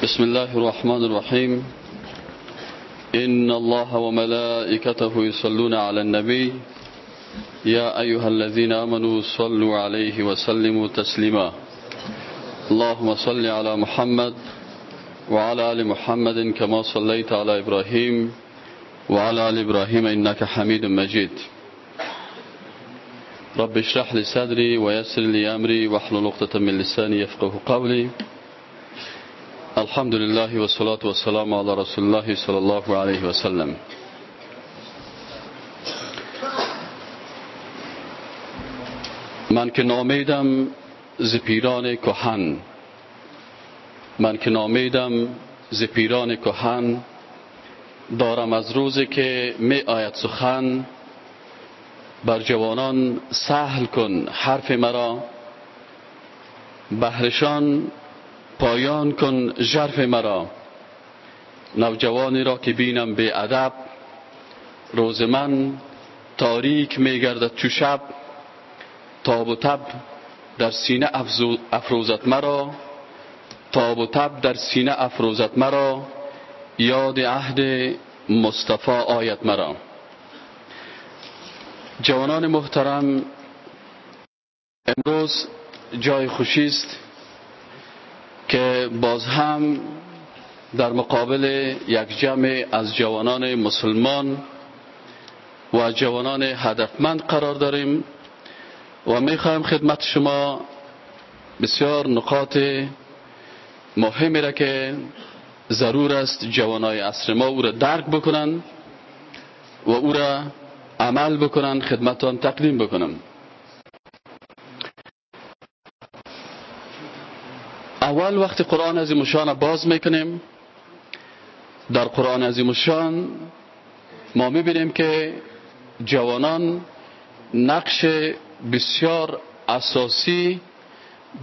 بسم الله الرحمن الرحيم. إن الله وملائكته يصلون على النبي. يا أيها الذين آمنوا صلوا عليه وسلموا تسليما. اللهم صل على محمد وعلى آل محمد كما صليت على إبراهيم وعلى آل إبراهيم إنك حميد مجيد. رب اشرح لي صدري ويسر لي أمري واحلل عقدة من لساني يفقه قولي. الحمد لله والصلاة والسلام على رسول الله صلى الله عليه وسلم من که نامیدم ز پیران کهن من که نامیدم ز پیران کهن دارم از روزی که می آید سخن بر جوانان سهل کن حرف مرا بهرشان پایان کن ژرف مرا. نوجوانی را که بینم به ادب روز من تاریک میگردد چو شب. تاب و تب در سینه افروزت مرا. تاب و تب در سینه افروزت مرا. یاد عهد مصطفی آید مرا. جوانان محترم امروز جای خوشی است. باز هم در مقابل یک جمع از جوانان مسلمان و جوانان هدفمند قرار داریم و می‌خوایم خدمت شما بسیار نقاط مهمی را که ضرور است جوانای عصر ما او را درک بکنن و او را عمل بکنن خدمتان تقدیم بکنم. اول وقتی قرآن عظیم شان باز می‌کنیم در قرآن عظیم شان ما می‌بینیم که جوانان نقش بسیار اساسی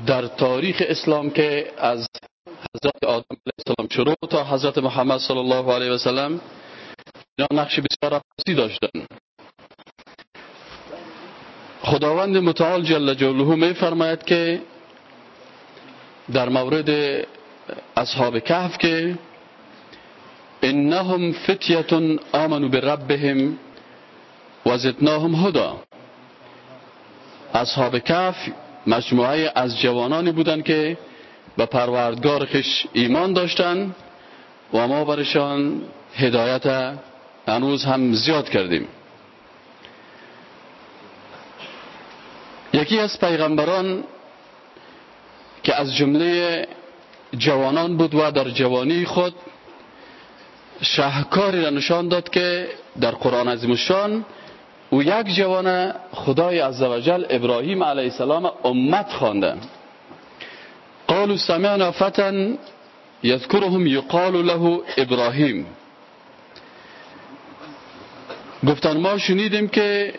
در تاریخ اسلام که از حضرت آدم علیه السلام شروع تا حضرت محمد صلی الله علیه و سلم نقش بسیار اساسی داشتن. خداوند متعال جل جلاله می فرماید که در مورد اصحاب کهف که انهم فتیه آمنوا بربهم و زدناهم هدا اصحاب کهف مجموعه از جوانانی بودند که به پروردگار خش ایمان داشتند و ما برشان هدایت هنوز هم زیاد کردیم. یکی از پیغمبران که از جمله جوانان بود و در جوانی خود شهکاری را نشان داد که در قرآن عظیم شان او یک جوان خدای عزوجل ابراهیم علیه السلام امت خوانده قالوا سمعنا فتى یذکرهم یقال له ابراهیم. گفتن ما شنیدیم که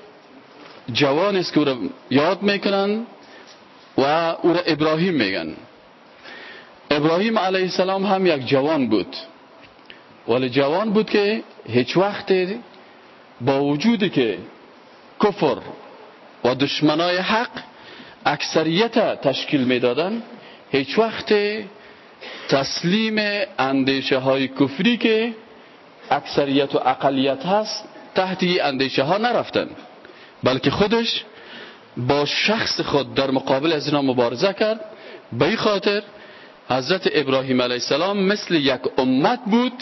جوان است که او را یاد می‌کنن. و او را ابراهیم میگن. ابراهیم علیه السلام هم یک جوان بود. ولی جوان بود که هیچ وقت با وجودی که کفر و دشمنای حق اکثریت تشکیل می‌دادن هیچ وقت تسلیم اندیشه های کفری که اکثریت و اقلیت هست تحت اندیشه ها نرفتن بلکه خودش با شخص خود در مقابل از اینا مبارزه کرد. به این خاطر حضرت ابراهیم علیه السلام مثل یک امت بود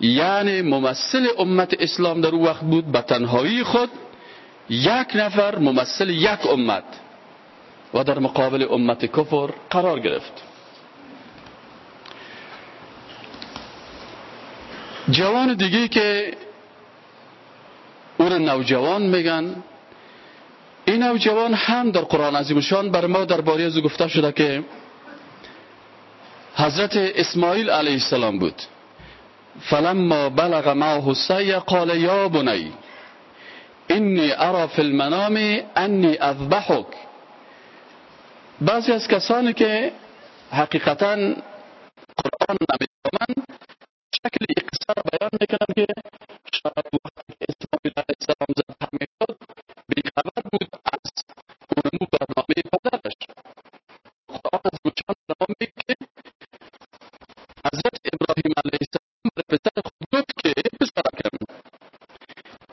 یعنی ممثل امت اسلام در او وقت بود به تنهایی خود یک نفر ممثل یک امت و در مقابل امت کفر قرار گرفت. جوان دیگه که او را نوجوان میگن این نوجوان هم در قرآن عظیم شان بر ما درباره از گفته شده که حضرت اسماعیل علیه السلام بود. فلما بلغ معه السعی قال یا بنی اینی ارا فی المنام انی اذبحک. بعضی از کسانی که حقیقتا قرآن نمی‌فهمند شکل را بیان می‌کنند که شاید وقتی که اسماعیل علیه السلام می‌شد بیخبر بود از علوم و نامه پدرش. قرآن از روشن نامه که حضرت ابراهیم علیه السلام به پسر خود گفت که ای پسرکم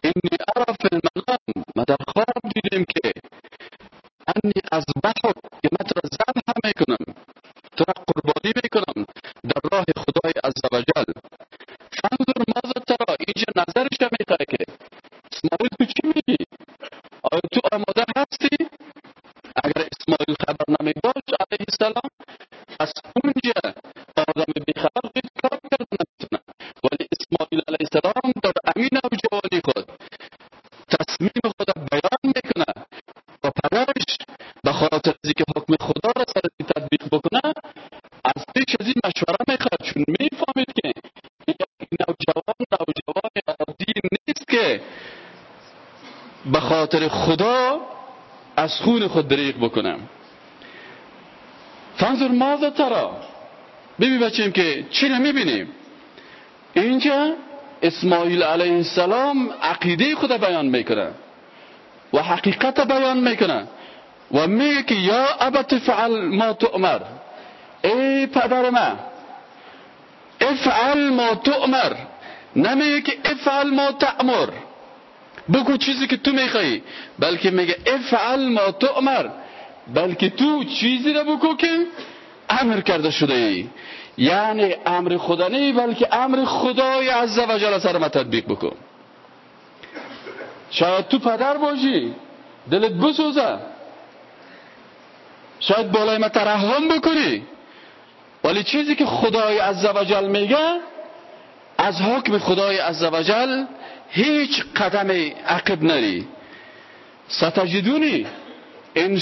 اینی ارا فی المنام من در خواب دیدم که انی از بحر که من تو را ذبح می‌کنم تو را قربانی می‌کنم در راه خدای عزوجل خود دریغ بکنم. فنظر ماذا ترا ببین بچیم که چی می‌بینیم. اینجا اسماعیل علیه السلام عقیده خود بیان می‌کنه و حقیقت بیان می‌کنه و میگه که یا ابت فعل ما تؤمر. ای پدر من افعل ما تؤمر. نمیگه که افعل ما تأمر. بگو چیزی که تو میخوایی بلکه میگه افعل ما تؤمر. بلکه تو چیزی رو بگو که امر کرده شده ای. یعنی امر خدا نی بلکه امر خدای عز و جل سر ما تطبیق بکن. شاید تو پدر باشی دلت بسوزه. شاید بالای ما ترحم بکنی. ولی چیزی که خدای عزوجل میگه از حکم خدای عزوجل هیچ قدم عقب نری. ستجدونی. ان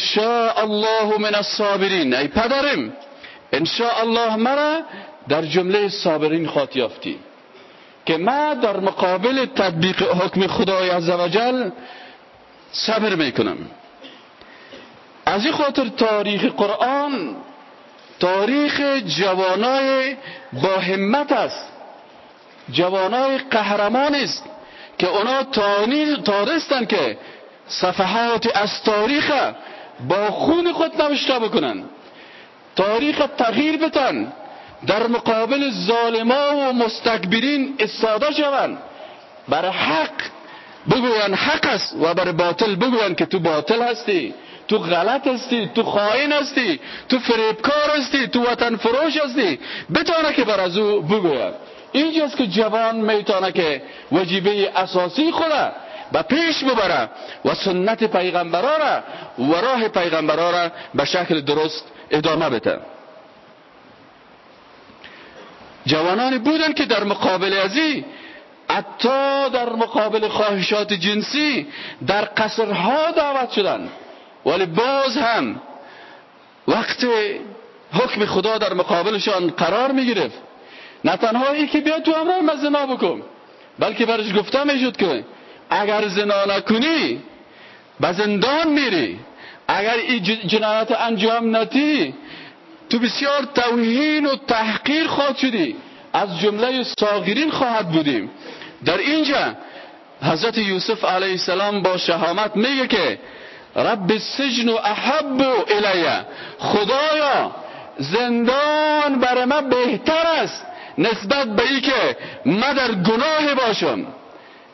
الله من الصابرین. ای پدرم ان الله مرا در جمله صابرین خواهد یافتی. که ما در مقابل تطبیق حکم خدای عزوجل صبر می‌کنم. از این خاطر تاریخ قرآن تاریخ جوانای با همت است. جوانای قهرمان است که اونا تارستن که صفحات از تاریخ با خون خود نوشته بکنن. تاریخ تغییر بتن در مقابل ظالما و مستکبرین استاده شوند. بر حق بگوین حق است و بر باطل بگوین که تو باطل هستی تو غلط هستی تو خائن هستی تو فریبکار هستی تو وطن فروش هستی. بتانه که بر از او بگوید اینجاست که جوان می‌تونه که وجیبه اساسی خوده به پیش ببره و سنت پیغمبرا را و راه پیغمبرا را به شکل درست ادامه بده. جوانانی بودن که در مقابل ازی حتی در مقابل خواهشات جنسی در قصرها دعوت شدن. ولی باز هم وقت حکم خدا در مقابلشان قرار می گرفت نه تنها ای که بیا تو امرای من زنا بکن بلکه برش گفته می‌شد که اگر زنا نکنی به زندان میری. اگر این جنایت انجام نتی تو بسیار توهین و تحقیر خواهد شدی. از جمله ساغرین خواهد بودیم. در اینجا حضرت یوسف علیه السلام با شهامت میگه که رب السجن احب الیه. خدایا زندان برای من بهتر است نسبت به ای که من در گناه باشم.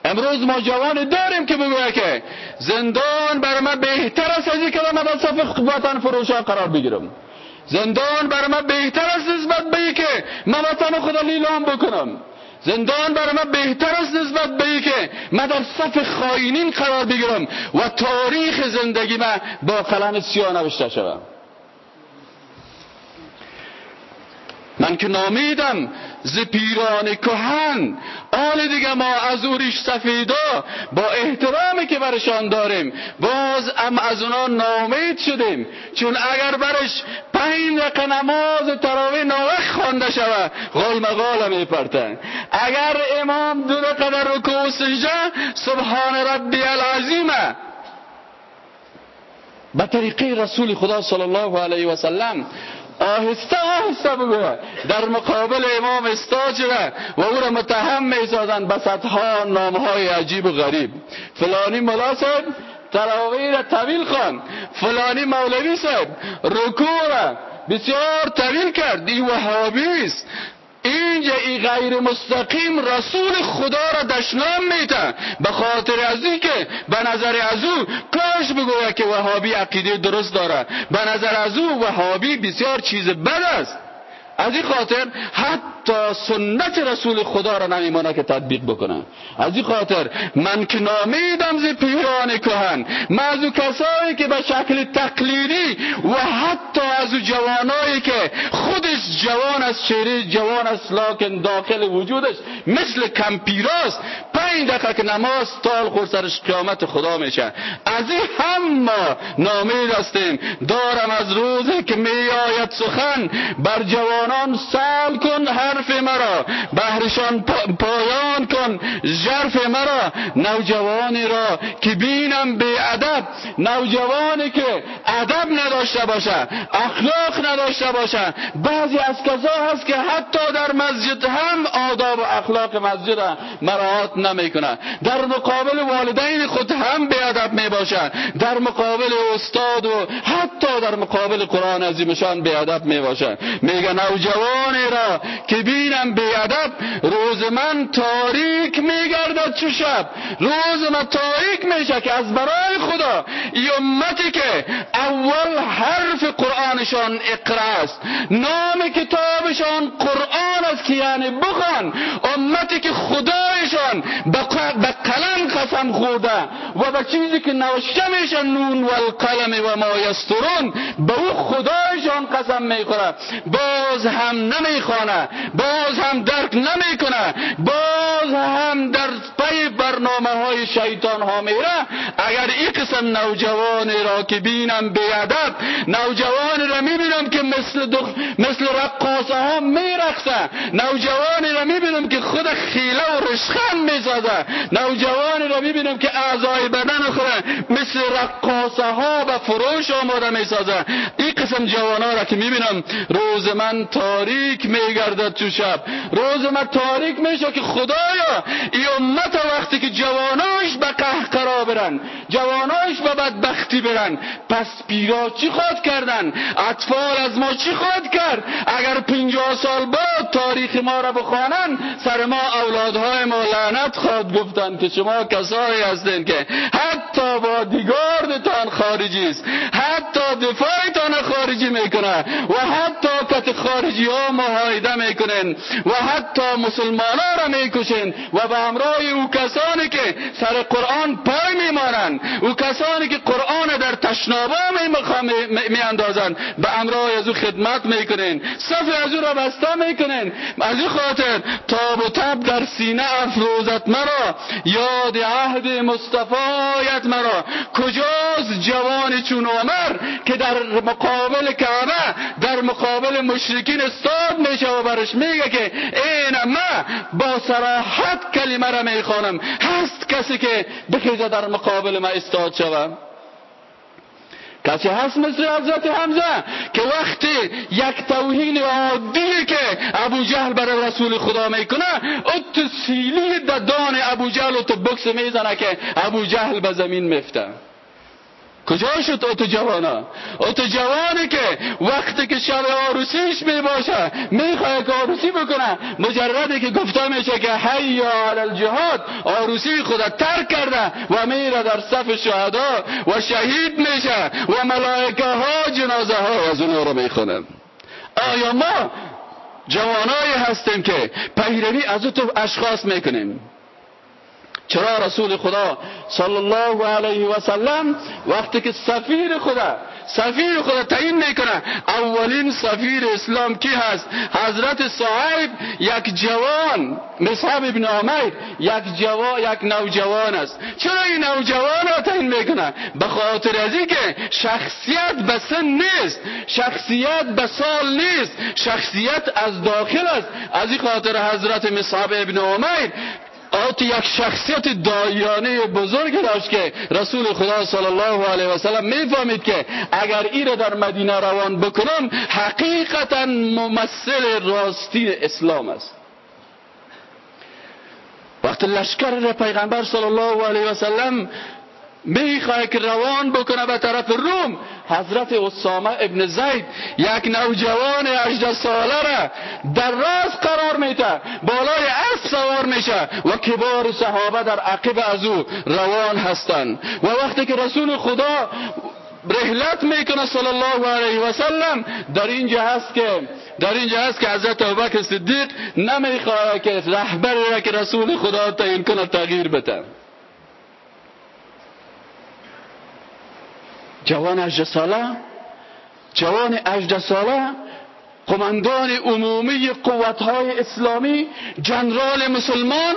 امروز ما جوان داریم که بگوید که زندان برای من بهتر است از که من در صف وطن فروشان قرار بگیرم. زندان برای من بهتر است نسبت به که من وطن خدا لیلام بکنم. زندان برای من بهتر است نسبت به که من در صف خائنین قرار بگیرم و تاریخ زندگی من با قلم سیاه نوشته شوم من که نامیدم ز پیران کهن. آن دیگه ما از اوریش سفیدا. با احترامی که برشان داریم باز ام از اونا نامید شدیم. چون اگر برش پنج دقیقه نماز تراوی ناوخ خوانده شود غال مغال میپرتن. اگر امام دو دقیقه در رکوع سجده سبحان ربی العظیمه به طریقه رسول خدا صلی الله علیه و سلم آهسته آهسته بگوید در مقابل امام استاد شده و او را متهم می‌سازند به صدها نامهای عجیب و غریب. فلانی ملا صاحب تراویح را طویل خان فلانی مولوی صاحب رکوع را بسیار طویل کرد. این وهابی است. اینجا ای غیر مستقیم رسول خدا را دشنام میتن به خاطر از که به نظر از او کاش بگوید که وهابی عقیده درست داره. به نظر از او وهابی بسیار چیز بد است. از این خاطر حتی سنت رسول خدا را نمیمانه که تطبیق بکنه. از این خاطر من که نامیدم زی پیران کهن من از کسایی که به شکل تقلیدی و حتی از جوانایی که خودش جوان از چهره جوان است لکن داخل وجودش مثل کمپیراست پنج دقیقه که نماز تال سرش قیامت خدا میشه. از این هم ما نامید هستیم دارم از روزی که می آید سخن. بر جوانان سال کن حرف مرا. بهرشان پایان کن ژرف مرا. نوجوانی را که بینم به ادب. نوجوانی که ادب نداشته باشه اخلاق نداشته باشه. بعضی از کسا هست که حتی در مسجد هم آداب و اخلاق مسجد مراعات نمی‌کنه در مقابل والدین خود هم به ادب می باشن در مقابل استاد و حتی در مقابل قرآن عظیمشان به ادب می باشن میگه نوجوانی را که بینم به ادب روز من تاریک میگردد چو شب. روز من تاریک میشه که از برای خدا امتی که اول حرف قرآنشان اقرا است. نام کتابشان قرآن است که یعنی بخوان. امتی که خدایشان به قلم قسم خورده و به چیزی که نوشته میشه نون و القلم و ما یسترون به او خدایشان قسم می‌خوره. باز هم نمی‌خوانه باز هم درک نمی‌کنه باز هم در پی برنامه های شیطان ها میره. اگر این قسم نوجوانی را که بینم بیادب نوجوانی را می‌بینم که مثل دخ... مثل رقاصه ها میرقصه. نوجوانی را می‌بینم که خود خیله و رشخند می‌سازه نوجوانی را می‌بینم که اعضای بدن خوره. مثل رقاصه ها به فروش آماده می‌سازه. این قسم جوان را که می‌بینم روز من تاریک میگردد تو شب. روز من تاریک میشه که خدایا ای امت وقتی که جواناش به قهقرا برن جواناش به بدبختی برن پس پیرا چی خواد کردن؟ اطفال از ما چی خواد کرد؟ اگر پنجاه سال بعد تاریخ ما را بخوانن سر ما اولادهای ما لعنت گفتن که شما کسایی هستین که حتی با دیگاردتان خارجی است حتی دفاعتان خارجی می‌کنه و حتی کت خارجی ها محایده می‌کنن و حتی مسلمان ها را می‌کشن و به همراه او کسانی که سر قرآن پای میمانند او کسانی که قرآن در تشنابه میاندازند به همراه از او خدمت می‌کنن صف از او را بسته می‌کنن. از این خاطر تاب و تب در سینه افروزت مرا. یاد عهد مصطفایت مرا. کجاست جوان چون عمر که در مقابل کعبه در مقابل مشرکین استاد میشه و برش میگه که این ما با سراحت کلمه را می‌خوانم. هست کسی که بخیزه در مقابل ما استاد شوم. کسی هست مثل حضرت حمزه که وقتی یک توهین عادی که ابو جهل برای رسول خدا می‌کنه ات سیلی دان ابو جهل تو بکس می‌زنه که ابو جهل به زمین میفته. کجا شد اوتو جوانا؟ اوتو جوانی که وقتی که شب آروسیش می باشه می‌خواه که آروسی بکنه. مجردی که گفته میشه که حی علی الجهاد آروسی خدا ترک کرده و میره در صف شهدا و شهید میشه و ملائکه ها جنازه ها از اونها رو می‌خونن آیا ما جوانایی هستیم که پیروی از تو اشخاص می‌کنیم؟ چرا رسول خدا صلی الله علیه و سلم وقتی که سفیر خدا سفیر خدا تعیین می‌کنه اولین سفیر اسلام کی هست؟ حضرت صاحب یک جوان مصعب ابن عمیر یک جوان یک نوجوان است. چرا این نوجوان را تعیین می‌کنه؟ به خاطر از که شخصیت به سن نیست شخصیت به سال نیست شخصیت از داخل است. از این خاطر حضرت مصعب ابن عمیر آتی یک شخصیت دایانه بزرگ داشت که رسول خدا صلی الله علیه و سلم می‌فهمید که اگر این را در مدینه روان بکنم حقیقتا ممثل راستی اسلام است. وقت لشکر پیغمبر صلی الله علیه و سلم می‌خواه که روان بکنه به طرف روم. حضرت اسامه ابن زید یک نوجوان 18 ساله را در راز قرار میده. بالای اسب سوار میشه و کبار صحابه در عقب از او روان هستند. و وقتی که رسول خدا رحلت می‌کنه صلی الله علیه و سلم در اینجا هست که در اینجا هست که حضرت ابوبکر صدیق نمی‌خواد که رهبری را که رسول خدا تعیین کنه تغییر بده. جوان 18 ساله جوان 18 ساله قماندان عمومی قوتهای اسلامی جنرال مسلمان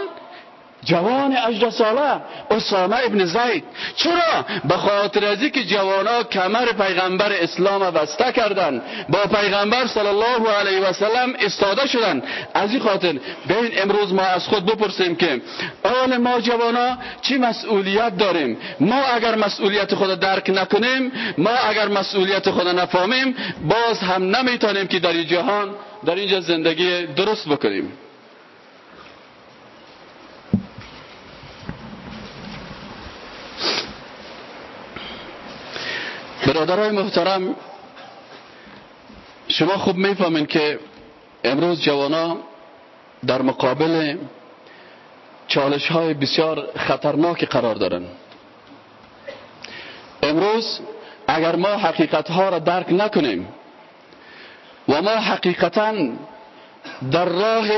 جوان 18 ساله اسامه ابن زید. چرا؟ به خاطر از که جوانا کمر پیغمبر اسلام بسته کردن. با پیغمبر صلی الله علیه و سلم استاده شدن. از این خاطر بین امروز ما از خود بپرسیم که آن ما جوانا چی مسئولیت داریم؟ ما اگر مسئولیت خود درک نکنیم ما اگر مسئولیت خود نفهمیم باز هم نمی‌تونیم که در این جهان در اینجا زندگی درست بکنیم. برادرای محترم شما خوب می‌فهمین که امروز جوانا در مقابل چالش های بسیار خطرناک قرار دارن. امروز اگر ما حقیقت ها را درک نکنیم و ما حقیقتا در راه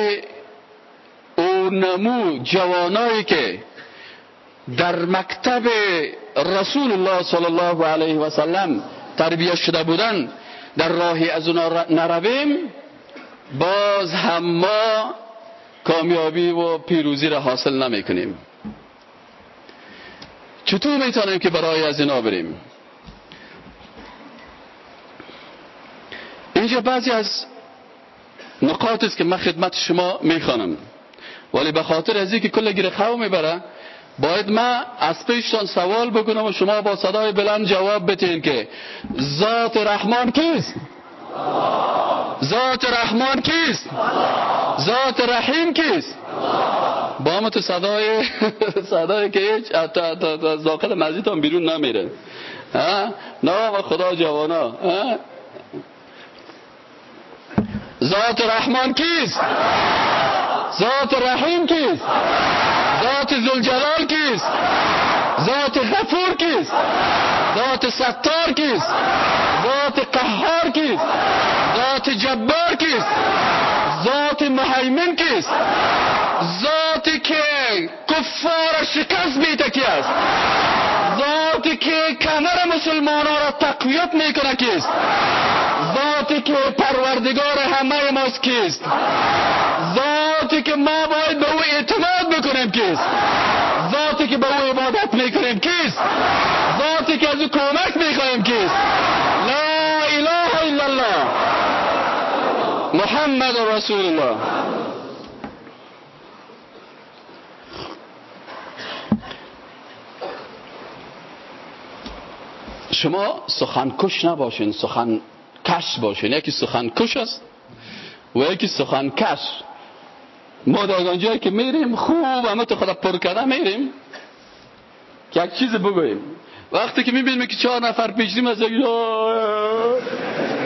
او نمو جوانایی که در مکتب رسول الله صلی الله علیه و سلم تربیت شده بودن در راهی از اونا نرویم باز هم ما کامیابی و پیروزی را حاصل نمی کنیم چطور می‌تونیم که برای از اینا بریم؟ اینجا بعضی از نقاط است که من خدمت شما می‌خوانم. ولی به خاطر از که کل گیر خو می‌بره باید من از پیشتان سوال بکنم و شما با صدای بلند جواب بتین که ذات رحمان کیست؟ ذات رحمان کیست؟ ذات رحیم کیست؟ با تو صدای صدای که هیچ داخل مسجد هم بیرون نمیره. نام خدا جوانا. ذات رحمان کیست؟ ذات رحیم کیست؟ ذات زلجلال کیست؟ ذات غفور کیست؟ ذات ستار کیست؟ ذات قهار کیست؟ ذات جبار کیست؟ ذات مهیمن کیست؟ ذاتی که کفار شکست بیته کی است؟ ذاتی که کمر مسلمان را تقویت می‌کنه کیست؟ ذاتی که پروردگار همه ماست کیست؟ ذاتی که ما باید به او اعتماد بکنیم کیست؟ ذاتی که به او عبادت می‌کنیم کیست؟ ذاتی که از او می‌خواهیم کیست لا اله الا الله محمد رسول الله شما سخنکش نباشین سخن کش باشین یکی سخنکش است و یکی سخنکش ما در آنجایی که میریم خوب همه تو خدا پر کرده میریم یک چیز بگویم وقتی که می‌بینیم که چهار نفر پیشیم از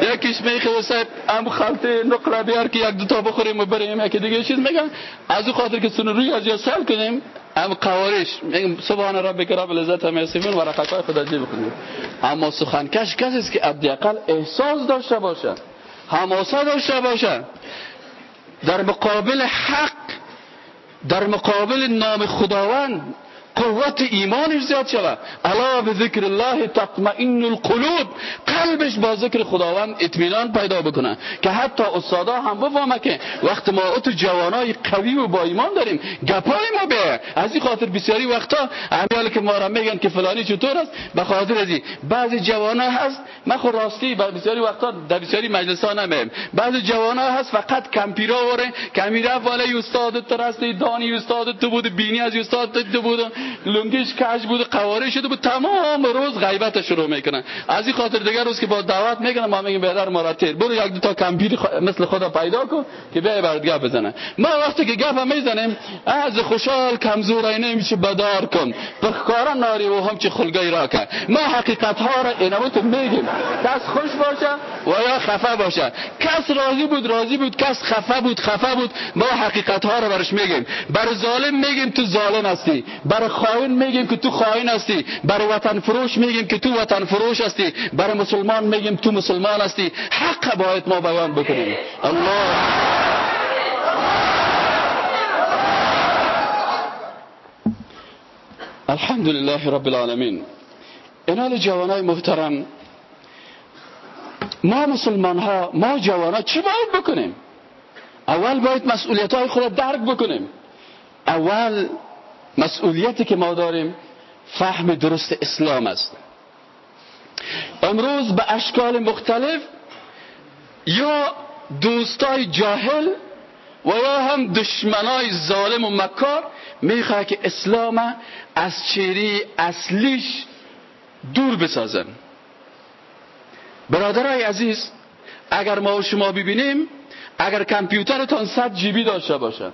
یکیش میخه صاحب ام خلطه نقره بیار که یک دوتا بخوریم و بریم یکی دیگه چیز میگن. از او خاطر که سن روی از یا سل کنیم ام قوارش میگم سبحان ربک رب العزت هم یسیفون و رققای خدا جیب کنیم اما سخنکش کسی است که حداقل احساس داشته باشه حماسه داشته باشه. در مقابل حق در مقابل نام خداوند قوت ایمانش زیاد شود. الا به ذکر الله تطمئن القلوب. قلبش با ذکر خداوند اطمینان پیدا بکنه. که حتی استادا هم بفهمه که وقت ما تو جوانای قوی و با ایمان داریم. گپای ما به. از این خاطر بسیاری وقتا امیال که ما را میگن که فلانی چطور است؟ به خاطر از بعضی جوانا هست. من خود راستی بسیاری وقتا در بسیاری مجلس ها نمیم بعضی جوانا هست فقط کمپیرا وره. کمیرا والا استاد تو دانی استاد تو بود بینی از استاد تو بود. لنگش کش بود قواره شده بود. تمام روز غیبت شروع می‌کنن. از این خاطر دیگر روز که با دعوت می‌کنن ما میگیم بهتر ما برو یک دو تا کمپیر مثل خدا پیدا کن که بیا برات گپ بزنه. ما وقتی که گپ می‌زنیم از خوشحال کمزور نمیشه بدار کن. بخکارا ناری و هم چه خلگی را کن ما حقیقت ها را اینموت میگیم. کس خوش باشه و یا خفه باشه. کس راضی بود راضی بود. کس خفه بود خفه بود. ما حقیقت ها را برش میگیم. بر ظالم میگیم تو ظالم هستی. بر برای خائن میگیم که تو خائن هستی. برای وطن فروش میگیم که تو وطن فروش هستی. برای مسلمان میگیم تو مسلمان هستی. حق باید ما بیان بکنیم. الله. الحمد لله رب العالمین. اینال جوانای محترم. ما مسلمان ها ما جوان ها چی باید بکنیم؟ اول باید مسئولیت های خود درک بکنیم. اول مسئولیتی که ما داریم فهم درست اسلام است. امروز به اشکال مختلف یا دوستای جاهل و یا هم دشمنای ظالم و مکار می‌خواه که اسلام از چیری اصلیش دور بسازن. برادرای عزیز اگر ما شما ببینیم اگر کامپیوترتان 100 جیبی داشته باشد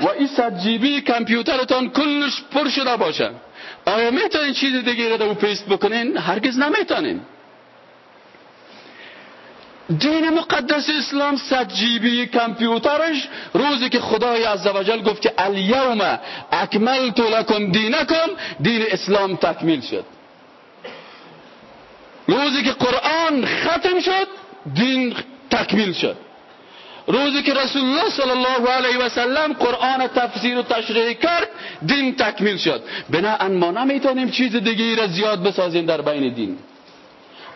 و این 100 جیبی کامپیوترتان کلش پر شده باشه. آیا می‌تونین چیز دیگه رو پیست بکنین؟ هرگز نمی‌تونین. دین مقدس اسلام 100 جیبی کامپیوترش روزی که خدای عزوجل گفت که الیوم اکملت لکم دینکم دین اسلام تکمیل شد. روزی که قرآن ختم شد دین تکمیل شد. روزی که رسول الله صلی الله علیه و سلم قرآن تفسیر و تشریح کرد دین تکمیل شد. بنا ما نمی‌تونیم چیز دیگه را زیاد بسازیم در بین دین.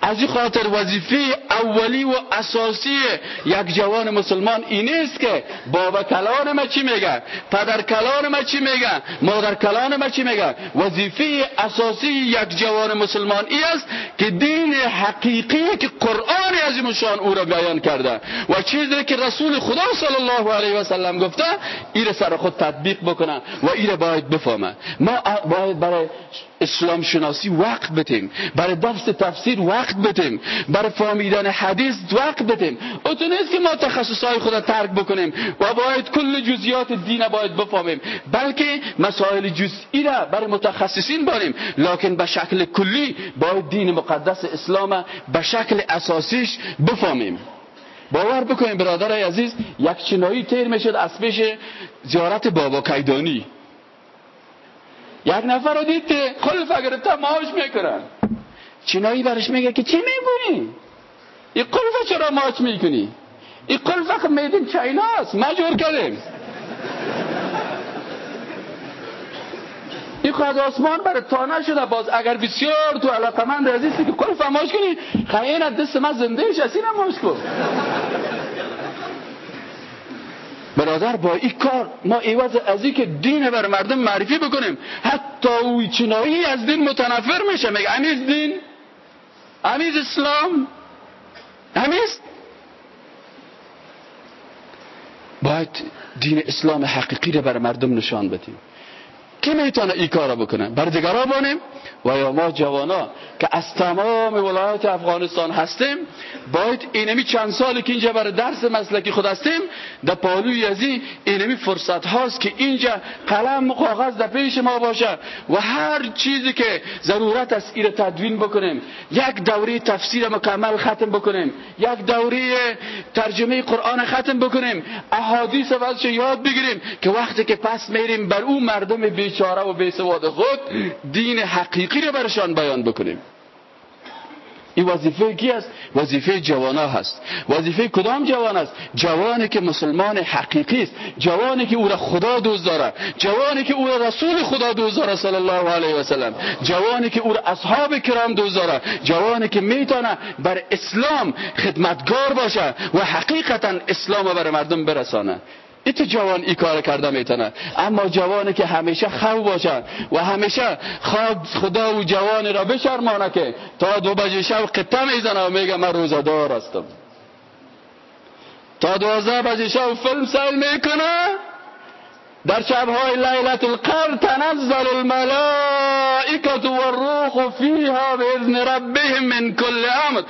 از این خاطر وظیفه اولی و اساسی یک جوان مسلمان این است که بابا کلان ما چی میگه پدر کلان ما چی میگه مادر کلان ما چی میگه؟ وظیفه اساسی یک جوان مسلمان ای است که دین حقیقی که قرآن از شان او را بیان کرده. و چیزی که رسول خدا صلی الله علیه و سلم گفته این سر خود تطبیق بکنه و این باید بفهمه. ما باید برای اسلام شناسی وقت بتیم برای درس تفسیر وقت بتیم برای فهمیدن حدیث وقت بتیم تو نیست که ما تخصصهای خود ترک بکنیم و باید کل جزیات دین باید بفهمیم. بلکه مسائل جزئی را برای متخصصین باریم لکن به شکل کلی باید دین مقدس اسلام به شکل اساسیش بفهمیم. باور بکنیم برادر عزیز یک چنایی تیر می‌شد از پیش زیارت بابا کیدانی. یک نفر رو دید که خلف گرفته ماش می‌کنن چینایی برش میگه که چی می‌کنی؟ این قلفه چرا ماچ می‌کنی؟ این قلفه که میدین چیناست مجور کردیم این خواهد آسمان برای تا نشده باز اگر بسیار تو علاقه من رزیستی که قلفه ماش کنی خیلی دست من زنده ایش از ماش کن برادر با این کار ما ایواز از این که دین بر مردم معرفی بکنیم حتی اوی چنایی از دین متنفر میشه. میگه امیز دین؟ امیز اسلام؟ امیز باید دین اسلام حقیقی رو بر مردم نشان بدیم. کی می‌تونه این کارا بکنه؟ بر دیگرا بانیم و یا ما جوانا که از تمام ولایت افغانستان هستیم باید اینمی چند سالی که اینجا برای درس مسلکی خود هستیم در پالوی ازی اینمی فرصت هاست که اینجا قلم و کاغذ در پیش ما باشه و هر چیزی که ضرورت است ایره تدوین بکنیم. یک دوره تفسیر مکمل ختم بکنیم. یک دوره ترجمه قرآن ختم بکنیم. احادیث واسه یاد بگیریم که وقتی که پس میریم بر اون مردم بیچاره و بیسواد خود دین حقیقی رو برشان بیان بکنیم. این وظیفه کی است؟ وظیفه جوانا هست. وظیفه کدام جوان است؟ جوانی که مسلمان حقیقی است. جوانی که او را خدا دوست داره جوانی که او را رسول خدا دوست داره صلی الله علیه و سلم. جوانی که او را اصحاب کرام دوست داره جوانی که می‌تونه بر اسلام خدمتگار باشه و حقیقتا اسلام بر مردم برسانه ایت جوان ای کار کرده می‌تونه. اما جوانی که همیشه خو باشه و همیشه خدا و جوان را بشرمانه که تا دو بجه شب قطه می‌زنه و میگه من روزدار هستم. تا دوازده بجه شب فیلم سیل می‌کنه. در شبهای لیلت القدر تنزل الملائکه و الروح فیها باذن ربهم من کل امر.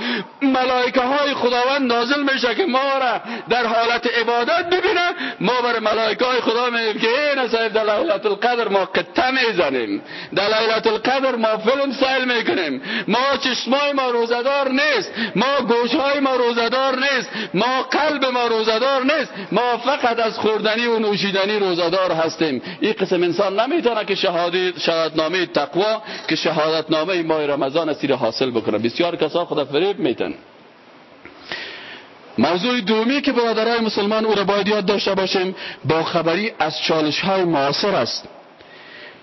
ملائکه های خداوند نازل میشه که ما را در حالت عبادت ببینه. ما بر ملائکه های خدا میگیم که این صاحب در لیلت القدر ما قطه می‌زنیم. در لیلت القدر ما فیلم سیل می‌کنیم. ما چشمای ما روزدار نیست. ما گوشهای ما روزدار نیست. ما قلب ما روزدار نیست. ما فقط از خوردنی و نوشیدنی روزدار دار هستیم. این قسم انسان نمی‌تونه که شهادت شهادتنامه تقوا که شهادتنامه ماه رمضان است حاصل بکنه. بسیار کسا خدا فریب میتن موضوع دومی که برادرای مسلمان او را باید یاد داشته باشیم با خبری از چالش های معاصر است.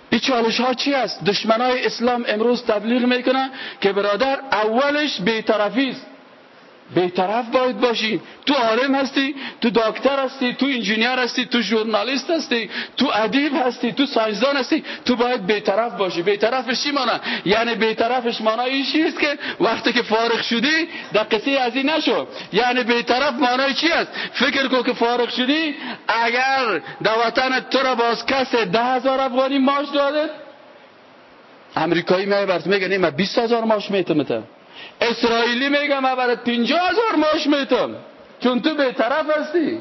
این چالش ها چی است؟ دشمنای اسلام امروز تبلیغ می‌کنه که برادر اولش بیطرفی است. بیطرف باید باشی. تو عالم هستی تو دکتر هستی تو انجینیر هستی تو ژورنالیست هستی تو ادیب هستی تو ساینسدان هستی. تو باید بیطرف باشی. بیطرفش چی مانا؟ یعنی بیطرفش معنای این چیست که وقتی که فارغ شدی در قصه از این نشو. یعنی بیطرف معنای چی است فکر کن که فارغ شدی اگر در وطن تو را باز کس ده افغانی ماش داده امریکایی می‌برد میگه من 20 هزار ماش میتمتم اسرائیلی میگم من برای پینجا هزار ماش میتم. چون تو به طرف هستی.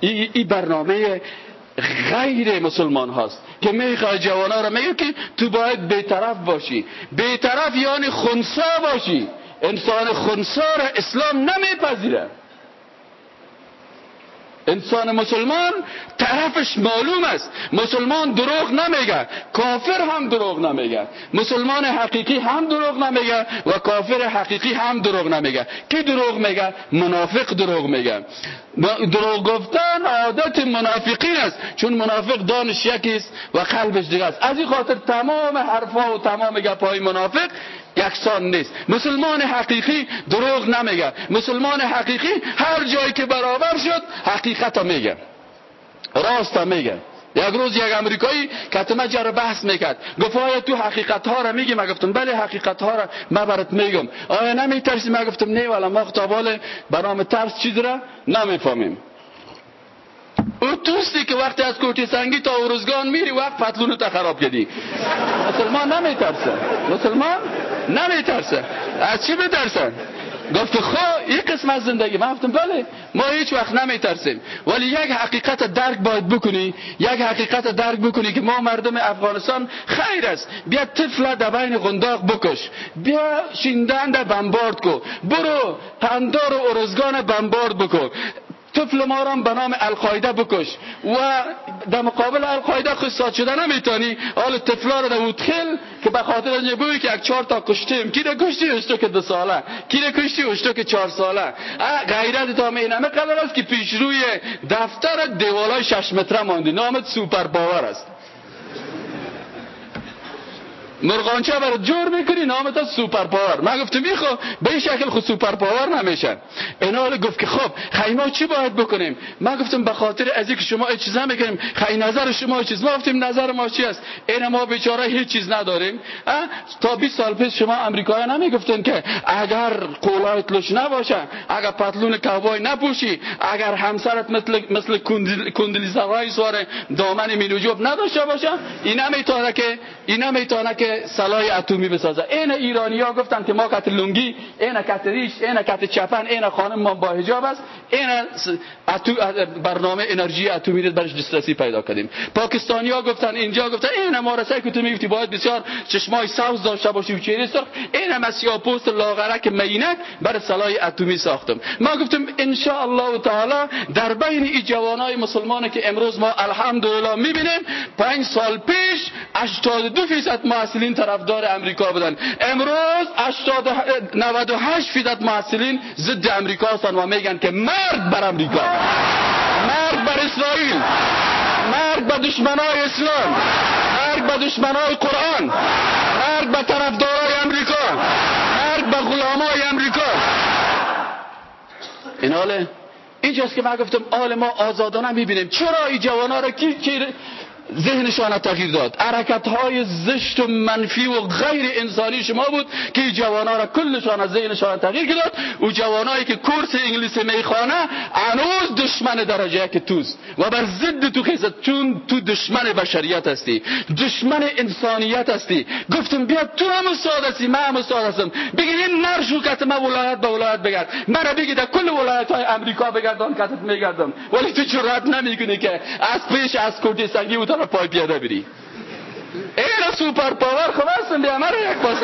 این ای برنامه غیر مسلمان هاست که می‌خواه جوانا را میگه که تو باید بیطرف باشی. بیطرف یعنی خونسا باشی. انسان خونسا را اسلام نمیپذیره. انسان مسلمان طرفش معلوم است. مسلمان دروغ نمیگه. کافر هم دروغ نمیگه. مسلمان حقیقی هم دروغ نمیگه و کافر حقیقی هم دروغ نمیگه. کی دروغ میگه؟ منافق دروغ میگه. دروغ گفتن عادت منافقین است. چون منافق دانش یکیست و قلبش دیگه است. از این خاطر تمام حرفا و تمام گپای منافق یکسان نیست. مسلمان حقیقی دروغ نمیگه. مسلمان حقیقی هر جایی که برابر شد حقیقت میگه. راست میگه. یک روز یک امریکایی کتمه جر بحث می‌کرد. گفت آیا تو حقیقت ها را میگی؟ من گفتم بله حقیقت ها را من برات میگم. آیا نمیترسی؟ من گفتم نه والا ما خطابال برام ترس چیز را نمی‌فهمیم. او توستی که وقتی از کوتی سنگی تا اورزگان میری وقت پتلون تا خراب کردی. مسلمان نمیترسه. مسلمان نمیترسه. از چی بترسن گفت خو این قسم از زندگی. من گفتم بله ما هیچ وقت نمیترسیم. ولی یک حقیقت درک باید بکنی یک حقیقت درک بکنی که ما مردم افغانستان خیر است. بیا طفل در بین غنداق بکش. بیا شیندن در بمبارد کو. برو پندار و ارزگان بمبارد بکن طفل ما را به نام القاعده بکش. و در مقابل القاعده خود ساد شده نمی‌تونی. حال طفلا رو در که به خاطر اینجا بوی که یک چهار تا کشتیم. کی را کشتی اشتو که دو ساله؟ کی را کشتی اشتو که چهار ساله؟ غیرت تا اینمه قدر است که پیش روی دفتر دیوالای شش متره ماندی. نامت سوپر باور است. مرغانچه برای جور می‌کنی نامت سوپر پاور من گفتم میخوا به این شکل خود سوپر پاور نمیشن اینا گفت که خب خیلی چی باید بکنیم؟ من گفتم به خاطر از اینکه شما این چیزا می‌کنیم خیلی نظر شما چیز. ما گفتیم نظر ما چی است این ما بیچاره هیچ چیز نداریم. تا 20 سال پیش شما امریکایی نمی‌گفتن که اگر قولایت لوش نباشه اگر پتلون کوبای نپوشی اگر همسرت مثل مثل کندلیزه سواره دامن مینوجوب نداشته باشه. اینا می‌تونه که اینا می‌تونه که سلاح اتمی بسازه. این ایرانی ها گفتن که ما کت لنگی این کت ریش این کت چپن این خانم ما با حجاب است. این برنامه انرژی اتمی رو برش دسترسی پیدا کردیم. پاکستانی ها گفتن اینجا گفتن این ما رسای که تو می‌گفتی باید بسیار چشمای سبز داشته باشی و چهره سرخ. این هم پوست لاغرک مینک برای سلاح اتمی ساختم. ما گفتم ان الله تعالی در بین این جوانای مسلمانی که امروز ما الحمدلله می‌بینیم پنج سال پیش 82 فیصد محصلین طرفدار امریکا بودن. امروز 98 فیصد محصلین ضد امریکا هستن و میگن که مرگ بر امریکا. مرگ بر اسرائیل. مرگ به دشمنای اسلام. مرگ به دشمنای قرآن. مرگ به طرفدارای امریکا. مرگ به غلامای امریکا. این حاله. اینجاست که من گفتم آل ما آزادانه می‌بینیم. چرا این جوانا را کی ذهنشان تغییر داد. حرکت های زشت و منفی و غیر انسانی شما بود که جوانان را کلشان از ذهنشان تغییر داد و جوانایی که کورس انگلیسی می‌خوانه هنوز دشمن درجه که توست. و بر ضد تو خیزد چون تو دشمن بشریت هستی. دشمن انسانیت هستی. گفتم بیا تو هم استاد هستی من هم استاد هستم. بگی این نرشو کت ما ولایت به ولایت بگرد. مرا بگی در کل ولایت های امریکا بگردان کتت میگردم. ولی تو جرات نمی‌کنی که؟ از پیش از کوتی سنگی پای پیاده بری. این super power خب هستم بیا مرا یک پاس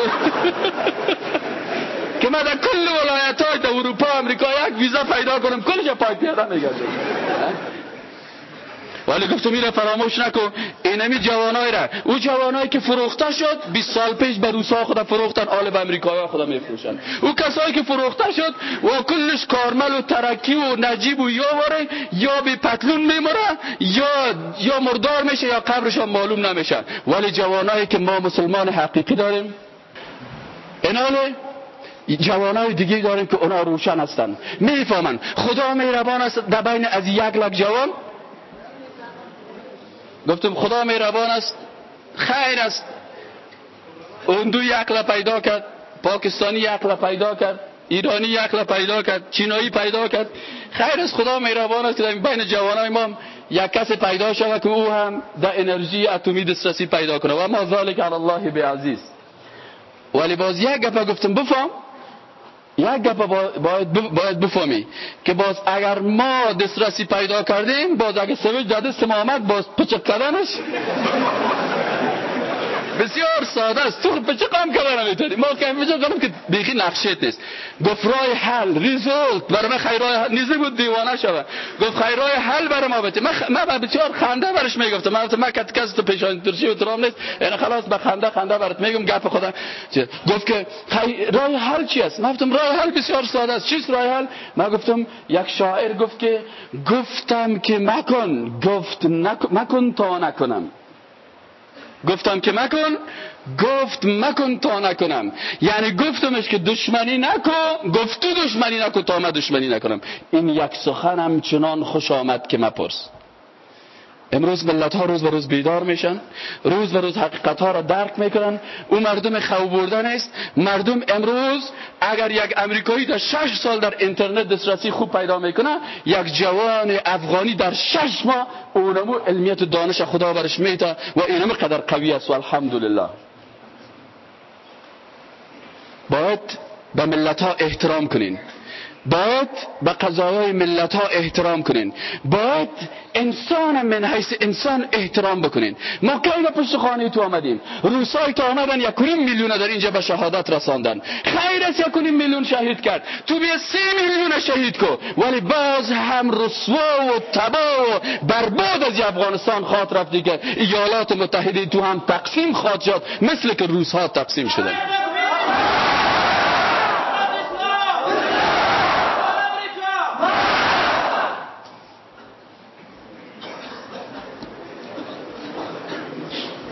که من در کل ولایت های در اروپا امریکا یک ویزا پیدا کنم کلش پای پیاده میگردم. ولی گفتم میره فراموش نکن. اینمی جوانای را. او جوانایی که فروخته شد 20 سال پیش به روسا خدا فروختن آل به امریکایی خدا میفروشن. او کسایی که فروخته شد و کلش کارمل و ترکی و نجیب و یا وره یا به پتلون میمره یا یا مردار میشه یا قبرش معلوم نمیشه. ولی جوانایی که ما مسلمان حقیقی داریم ایناله جوانای دیگه داریم که اونا روشن هستن. می‌فهمن. خدا مهربان است در بین از یک لک جوان گفتم خدا مهربان است خیر است. اندو یک پیدا کرد پاکستانی یک پیدا کرد ایرانی یک پیدا کرد چینایی پیدا کرد. خیر است خدا مهربان است که بین جوانای ما یک کس پیدا شود که او هم در انرژی اتمی دسترسی پیدا کنه. و ما ذالک علی الله بعزیز. ولی باز یک گفتم بفهم یک گپ باید, باید بفهمی که باز اگر ما دسترسی پیدا کردیم باز اگر سویج داده سمامت باز پچک کردنش بسیار ساده است. تو به چه قام کردن نمی‌تونی ما که میجا کنم که بیخی نقشت نیست. گفت رای حل ریزولت برای من خیرای نیزه بود دیوانه شوه گفت خیرای حل برای ما بده من من بسیار خنده برش می‌گفتم. من من کت کس تو پیشان ترشی و ترام نیست. یعنی خلاص به خنده خنده برات میگم گپ خدا. گفت که رای حل چی است؟ من گفتم رای حل بسیار ساده است. چیست رای حل؟ من گفتم یک شاعر گفت که گفتم که مکن گفت مکن تا نکنم. گفتم که مکن گفت مکن تا نکنم. یعنی گفتمش که دشمنی نکن گفت تو دشمنی نکن تا من دشمنی نکنم. این یک سخنم چنان خوش آمد که مپرس. امروز ملت ها روز به روز بیدار میشن روز به روز حقیقت ها را درک می‌کنن. او مردم خو بردن است. مردم امروز اگر یک امریکایی در شش سال در اینترنت دسترسی خوب پیدا می‌کنه یک جوان افغانی در شش ماه اونمو علمیت دانش خدا برش میتا و اینمو قدر قوی است. و الحمدلله باید به ملت ها احترام کنین. باید به قضایای ملت ها احترام کنین. باید انسان من حیث انسان احترام بکنین. ما کی به پشت خانه تو آمدیم؟ روسای تو آمدن یکونیم میلیون در اینجا به شهادت رساندن. خیر است یکونیم میلیون شهید کرد. تو بیا سی میلیون شهید کو. ولی باز هم رسوا و تبا و برباد از افغانستان خاط رفتی که ایالات متحده تو هم تقسیم خواهد شد. مثل که روس ها تقسیم شدن.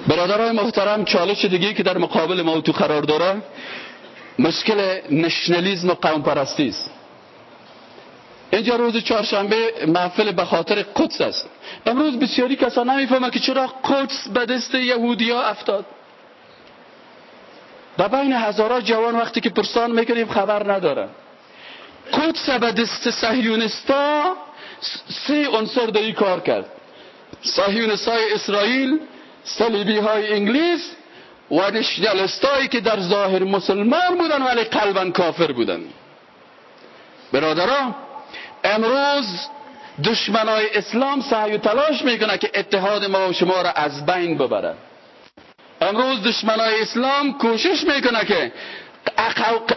برادرای محترم چالش دیگه که در مقابل ما تو قرار داره مشکل نشنالیزم و قوم پرستی است. اینجا روز چهارشنبه محفل به خاطر قدس است. امروز بسیاری کسا نمی‌فهمند که چرا قدس به دست یهودی ها افتاد. در بین هزارا جوان وقتی که پرسان می‌کنیم خبر نداره. قدس به دست صهیونستا سه عنصر در کار کرد. صهیونستای اسرائیل صلیبی های انگلیس و نشنالستایی که در ظاهر مسلمان بودن ولی قلبا کافر بودن. برادران امروز دشمنای اسلام سعی و تلاش می‌کنه که اتحاد ما و شما را از بین ببرن امروز دشمنای اسلام کوشش می‌کنه که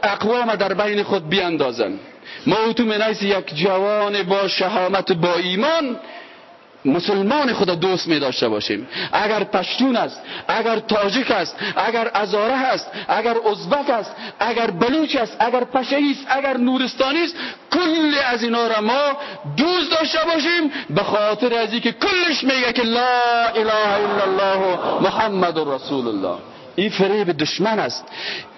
اقوام در بین خود بیاندازن. ما تو یک جوان با شهامت با ایمان مسلمان خدا دوست می داشته باشیم. اگر پشتون است اگر تاجیک است اگر ازاره است اگر ازبک است اگر بلوچ است اگر پشهی است اگر نورستانی است کل از اینا را ما دوست داشته باشیم به خاطر از که کلش میگه که لا اله الا الله محمد رسول الله. این فریب دشمن است.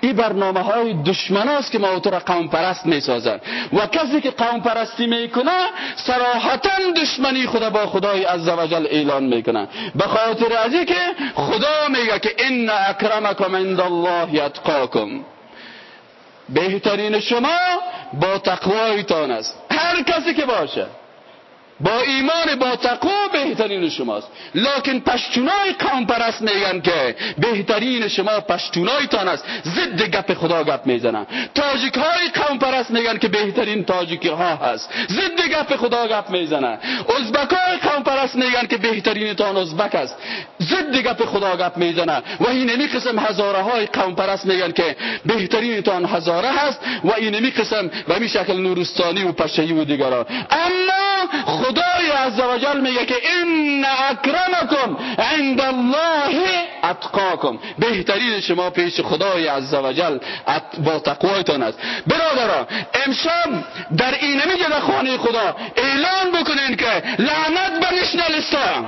این برنامه های دشمن است که ما را قوم پرست می سازن و کسی که قوم پرستی می‌کنه صراحتا دشمنی خدا با خدای عزوجل اعلان می‌کنه. به خاطر از که خدا میگه که ان اکرمکم عند الله یتقاکم بهترین شما با تقوایتان است. هر کسی که باشه. با ایمان با تقوا بهترین شماست. لکن پشتونای قوم پرست میگن که بهترین شما پشتونایتان است. ضد گپ خدا گپ می‌زنن. تاجیک های قوم پرست میگن که بهترین تاجیکی ها هست. ضد گپ خدا گپ می‌زنن. ازبک های قوم پرست میگن که بهترین تان ازبک است. ضد گپ خدا گپ می‌زنن. و این نمی قسم هزاره های قوم پرست میگن که بهترین تان هزاره هست. و این نمی قسم و می شکل نورستانی و پشهی و دیگران. اما خدای عزوجل میگه که ان اکرمکم عند الله اتقاکم. بهترین شما پیش خدای عزوجل با تقوایتان است. برادران امشب در این میگه در خانه خدا اعلان بکنین که لعنت به نشنالستان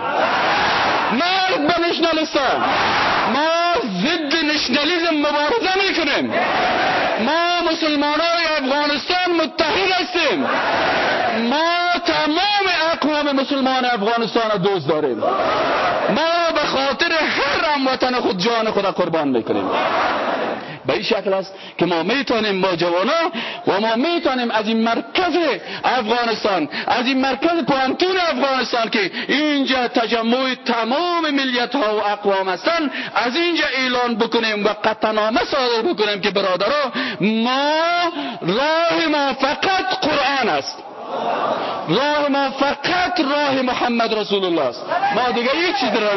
مرد به نشنالستان ما ضد نشنالیزم مبارزه می‌کنیم. ما مسلمان های افغانستان متحد هستیم. ما تمام اقوام مسلمان افغانستان را دوست داریم. ما به خاطر هر هموطن خود جان خود قربان می‌کنیم. به این شکل است که ما می‌تونیم با جوانا و ما می‌تونیم از این مرکز افغانستان از این مرکز پانتون افغانستان که اینجا تجمع تمام ملیت ها و اقوام هستند از اینجا اعلان بکنیم و قطعنامه صادر بکنیم که برادرها ما راه ما فقط قرآن است. راه ما فقط راه محمد رسول الله است. ما دیگه هیچ چیز را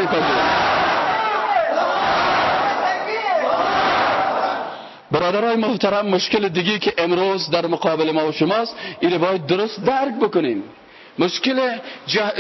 برادرای محترم مشکل دیگه که امروز در مقابل ما و شماست این باید درست درک بکنیم. مشکل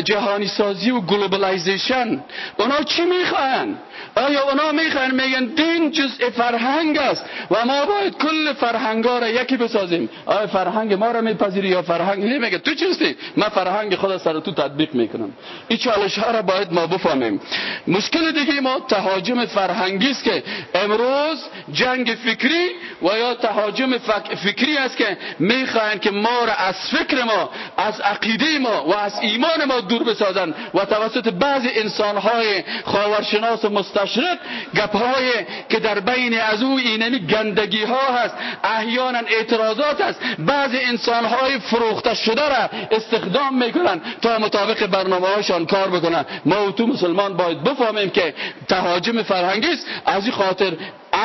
جهانی سازی و globalization. اونا چی می‌خواهن آیا اونا می‌خواهن میگن دین جزء فرهنگ است و ما باید کل فرهنگ ها را یکی بسازیم؟ آیا فرهنگ ما را میپذیری یا فرهنگ؟ نمیگه تو چیستی؟ من فرهنگ خود سر تو تطبیق می‌کنم. این چالش ها را باید ما بفهمیم. مشکل دیگه ما تهاجم فرهنگی است که امروز جنگ فکری و یا تهاجم فکری است که می‌خواهند که ما را از فکر ما از عقیده ما و از ایمان ما دور بسازند و توسط بعض انسانهای خاورشناس و مستشرق گپهای که در بین از او اینمی گندگی ها هست احیانا اعتراضات است. بعض انسانهای فروخته شده را استخدام می‌کنن تا مطابق برنامه هاشان کار بکنن ما و تو مسلمان باید بفهمیم که تهاجم فرهنگی از این خاطر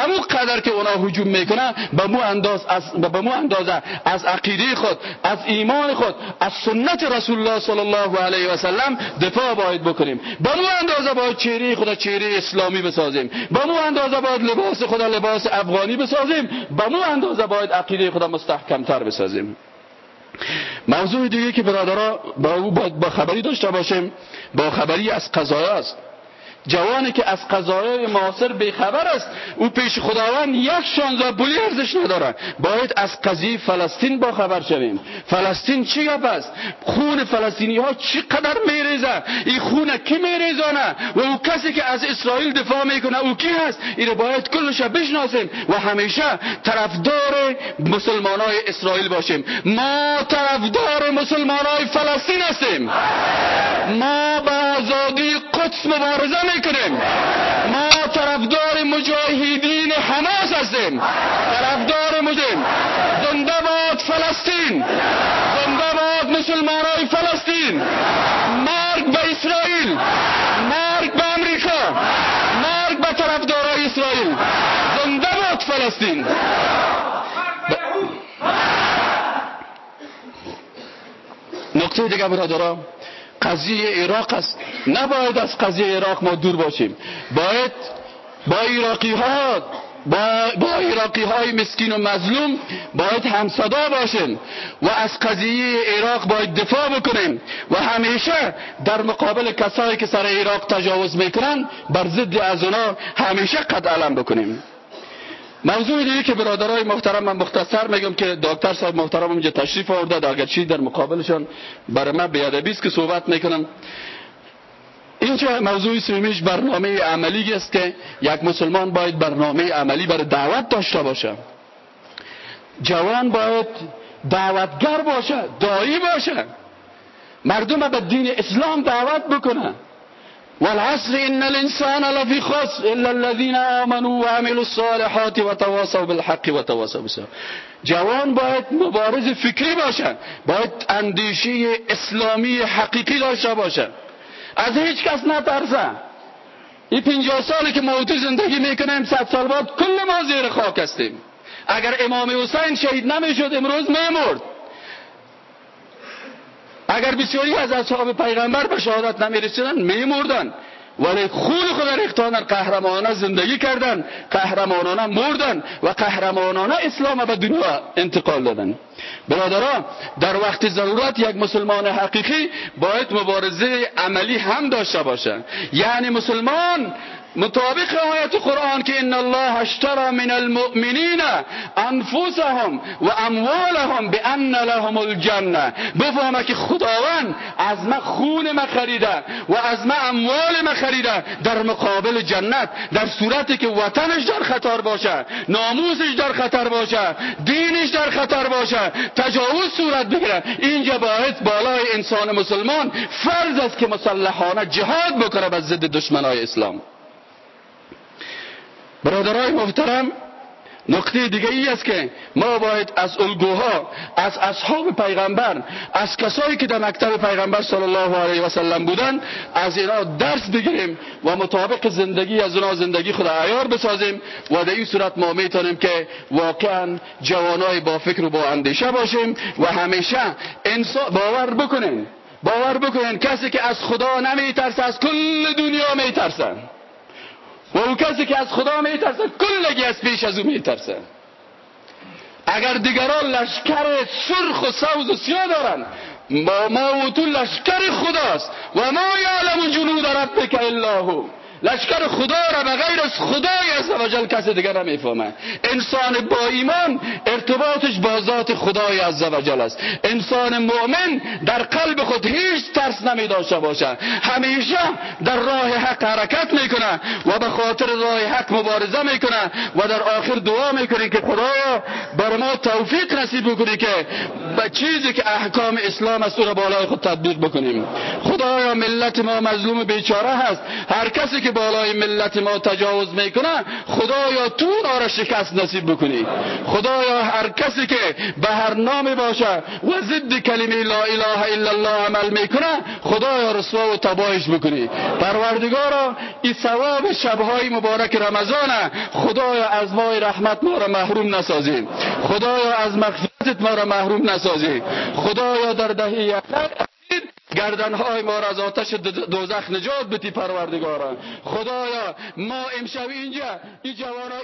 امو قدر که اونا حجوم می‌کنن به مو انداز از به مو اندازه از عقیده خود از ایمان خود از سنت رسول الله صلی الله علیه و سلم دفاع باید بکنیم. به مو اندازه باید چهره خود چهره اسلامی بسازیم. به مو اندازه باید لباس خود لباس افغانی بسازیم. به مو اندازه باید عقیده خود مستحکم تر بسازیم. موضوع دیگه که برادرها با او با خبری داشته باشیم با خبری از قضایه است. جوانی که از قضایای معاصر بیخبر است او پیش خداوند یک شانزه پولی ارزش نداره باید از قضیه فلسطین با خبر شویم. فلسطین چی گپ است؟ خون فلسطینی ها چقدر میریزه؟ این خون کی میریزانه؟ و او کسی که از اسرائیل دفاع می‌کنه او کی هست؟ این باید کلش بشناسیم و همیشه طرفدار مسلمان های اسرائیل باشیم. ما طرفدار مسلمان های فلسطین هستیم. ما به آزادی قدس مبارزه می‌کنیم. ما طرفدار مجاهدین حماس هستیم. طرفدار مجاهدین. زنده باد فلسطین. زنده باد مسلمان های فلسطین. مرگ به اسرائیل. مرگ به امریکا. مرگ به طرفدارای اسرائیل. زنده باد فلسطین. نقطه دیگه برادران قضیه عراق است. نباید از قضیه عراق ما دور باشیم. باید با ایراقی ها با, با ایراقی های مسکین و مظلوم باید همصدا باشیم و از قضیه عراق باید دفاع بکنیم و همیشه در مقابل کسایی که سر عراق تجاوز می‌کنن بر ضد از اونا همیشه قد علم بکنیم. موضوع دیگه که برادرای محترم من مختصر میگم که دکتر صاحب محترم اینجا تشریف آورده اگر چی در مقابلشان برای من بیادبی است که صحبت می‌کنم. اینجا موضوع سومیش برنامه عملی است که یک مسلمان باید برنامه عملی برای دعوت داشته باشه. جوان باید دعوتگر باشه دایی باشه. مردم به دین اسلام دعوت بکنه والعصر ان الانسان لفی خسر الا الذين امنوا وعملوا الصالحات وتواصوا بالحق وتواصوا بالصبر. جوان باید مبارز فکری باشن باید اندیشه اسلامی حقیقی داشته باشن. از هیچ کس نترسن. این پنجاه سالی که ما زندگی می‌کنیم صد سال بعد کل ما زیر خاک هستیم. اگر امام حسین شهید نمی‌شد امروز میمرد. اگر بسیاری از اصحاب پیغمبر به شهادت نمی رسیدن می مردن ولی خون خود ریختان قهرمانه زندگی کردن قهرمانانه مردن و قهرمانانه اسلام به دنیا انتقال دادن برادران در وقت ضرورت یک مسلمان حقیقی باید مبارزه عملی هم داشته باشه. یعنی مسلمان مطابق آیت قرآن که ان الله اشترى من المؤمنین انفسهم و اموالهم بان لهم الجنه. بفهمه که خداوند از ما خون ما خریده و از ما اموال ما خریده در مقابل جنت در صورتی که وطنش در خطر باشه ناموسش در خطر باشه دینش در خطر باشه تجاوز صورت بگیره. اینجا باید بالای انسان مسلمان فرض است که مسلحانه جهاد بکنه به ضد دشمنای اسلام. برادرای محترم نقطه دیگه ای است که ما باید از الگوها از اصحاب پیغمبر از کسایی که در مکتب پیغمبر صلی الله علیه و سلم بودن از اینا درس بگیریم و مطابق زندگی از اونا زندگی خود عیار بسازیم و در این صورت ما می‌تونیم که واقعا جوانای با فکر و با اندیشه باشیم و همیشه انسان باور بکنین باور بکنین کسی که از خدا نمیترسه از کل دنیا میترسه. و اون کسی که از خدا میترسه کلگی از پیش از او میترسه. اگر دیگران لشکر سرخ و سوز و سیاه دارن ما ما و تو لشکر خداست و ما یعلم جنود ربک الا هو. لشکر خدا را به غیر از خدای عز وجل کسی دیگر نمی‌فهمه. انسان با ایمان ارتباطش با ذات خدای عز وجل است. انسان مؤمن در قلب خود هیچ ترس نمی داشته باشه. همیشه در راه حق حرکت می‌کنه و به خاطر راه حق مبارزه می‌کنه و در آخر دعا می‌کنه که خدایا بر ما توفیق نصیب بکنی که به چیزی که احکام اسلام است را بالای خود تطبیق بکنیم. خدایا ملت ما مظلوم بیچاره هست. هر کسی که بالای ملت ما تجاوز می‌کنه خدایا تو را شکست نصیب بکنی. خدایا هر کسی که به هر نام باشه و ضد کلمه لا اله الا الله عمل می‌کنه خدایا رسوا و تباهش بکنی. پروردگارا این ثواب شبهای مبارک رمضان خدایا از وای رحمت ما را محروم نسازی. خدایا از مغفرتت ما را محروم نسازی. خدایا در دهی گردنهای ما را از آتش دوزخ نجات بتی پروردگارا. خدایا ما امشب اینجا این جوانا